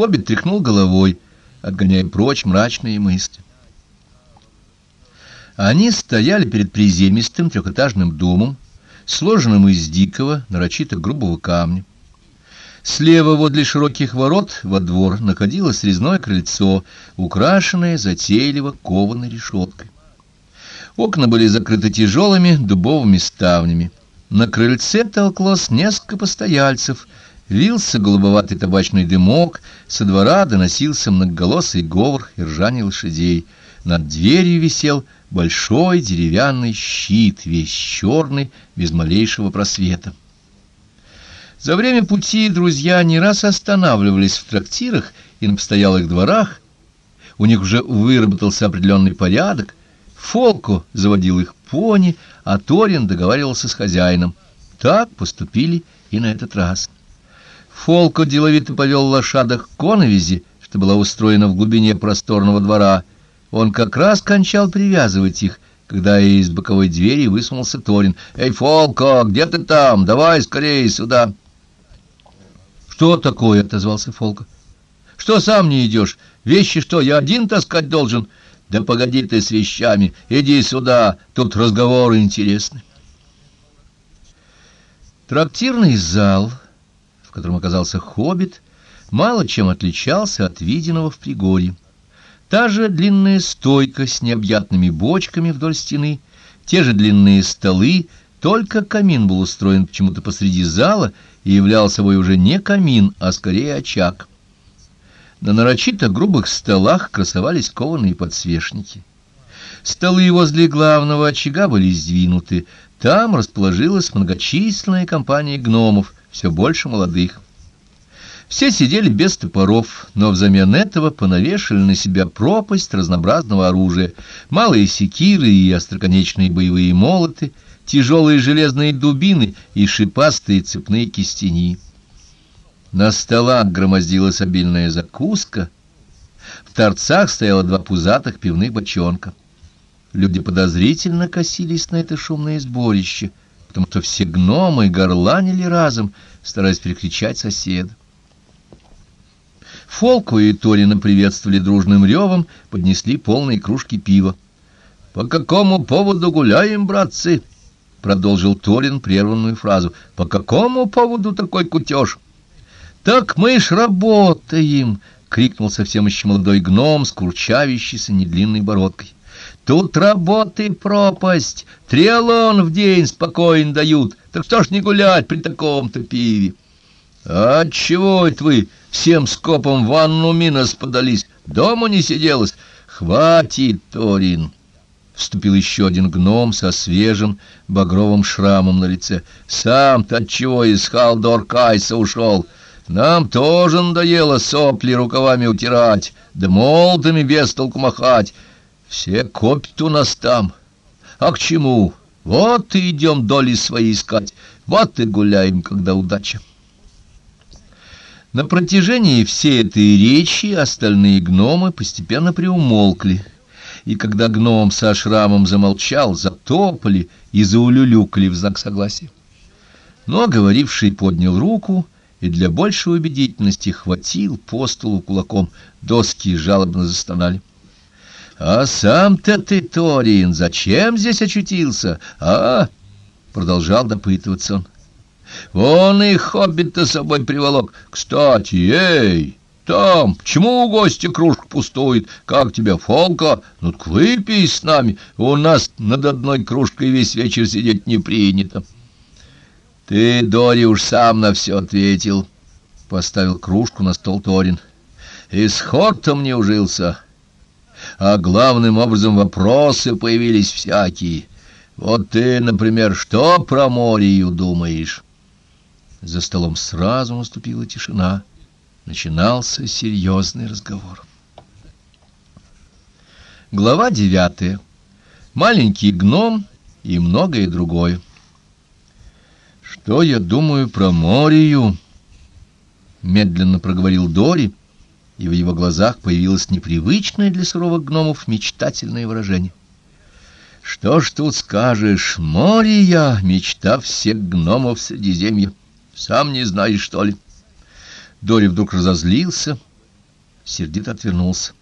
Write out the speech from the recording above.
Хоббит тряхнул головой, отгоняя прочь мрачные мысли. Они стояли перед приземистым трехэтажным домом, сложенным из дикого, нарочито грубого камня. Слева возле широких ворот во двор находилось резное крыльцо, украшенное затейливо кованой решеткой. Окна были закрыты тяжелыми дубовыми ставнями. На крыльце толклось несколько постояльцев, вился голубоватый табачный дымок, со двора доносился многоголосый говор и ржание лошадей. Над дверью висел большой деревянный щит, весь черный, без малейшего просвета. За время пути друзья не раз останавливались в трактирах и на постоялых дворах. У них уже выработался определенный порядок. Фолку заводил их пони, а Торин договаривался с хозяином. Так поступили и на этот раз. Фолко деловито повел лошадок к коновизи, что была устроена в глубине просторного двора. Он как раз кончал привязывать их, когда из боковой двери высунулся Торин. «Эй, Фолко, где ты там? Давай скорее сюда!» «Что такое?» — отозвался Фолка. «Что сам не идешь? Вещи что, я один таскать должен?» «Да погоди ты с вещами, иди сюда, тут разговоры интересны». Трактирный зал, в котором оказался хоббит, мало чем отличался от виденного в Пригорье. Та же длинная стойка с необъятными бочками вдоль стены, те же длинные столы, только камин был устроен почему-то посреди зала и являл собой уже не камин, а скорее очаг. На нарочито грубых столах красовались кованые подсвечники. Столы возле главного очага были сдвинуты. Там расположилась многочисленная компания гномов, все больше молодых. Все сидели без топоров, но взамен этого понавешали на себя пропасть разнообразного оружия, малые секиры и остроконечные боевые молоты — тяжелые железные дубины и шипастые цепные кистени. На столах громоздилась обильная закуска, в торцах стояло два пузатых пивных бочонка. Люди подозрительно косились на это шумное сборище, потому что все гномы горланили разом, стараясь перекричать соседа. Фолку и Торина приветствовали дружным ревом, поднесли полные кружки пива. — По какому поводу гуляем, братцы? — продолжил Торин прерванную фразу. — По какому поводу такой кутеж? — Так мы ж работаем! — крикнул совсем еще молодой гном с курчавящейся недлинной бородкой. — Тут работы пропасть, триалон в день спокойно дают, так что ж не гулять при таком-то пиве? — А чего это вы всем скопом в ванну Минос подались? Дома не сиделось? Хватит, Торин! — вступил еще один гном со свежим багровым шрамом на лице. «Сам-то отчего из Халдор-Кайса ушел? Нам тоже надоело сопли рукавами утирать, да молотами без толку махать. Все копят у нас там. А к чему? Вот и идем доли свои искать, вот и гуляем, когда удача». На протяжении всей этой речи остальные гномы постепенно приумолкли, и когда гном со шрамом замолчал, затопали и заулюлюкали в знак согласия. Но говоривший поднял руку и для большей убедительности хватил по столу кулаком. Доски жалобно застонали. — А сам-то ты, Торин, зачем здесь очутился, а? — продолжал допытываться он. — Вон и хоббит-то собой приволок. Кстати, эй! там? Почему у гостя кружка пустует? Как тебя, Фолка? Ну, выпей с нами. У нас над одной кружкой весь вечер сидеть не принято. Ты, Дори, уж сам на все ответил. Поставил кружку на стол Торин. И с Хортом не ужился. А главным образом вопросы появились всякие. Вот ты, например, что про Морию думаешь? За столом сразу наступила тишина начинался серьезный разговор. Глава девятая. Маленький гном и многое другое. «Что я думаю про Морию?» Медленно проговорил Дори, и в его глазах появилось непривычное для суровых гномов мечтательное выражение. «Что ж тут скажешь, Мория, мечта всех гномов Средиземья, сам не знаешь, что ли?» Дори вдруг разозлился сердито отвернулся.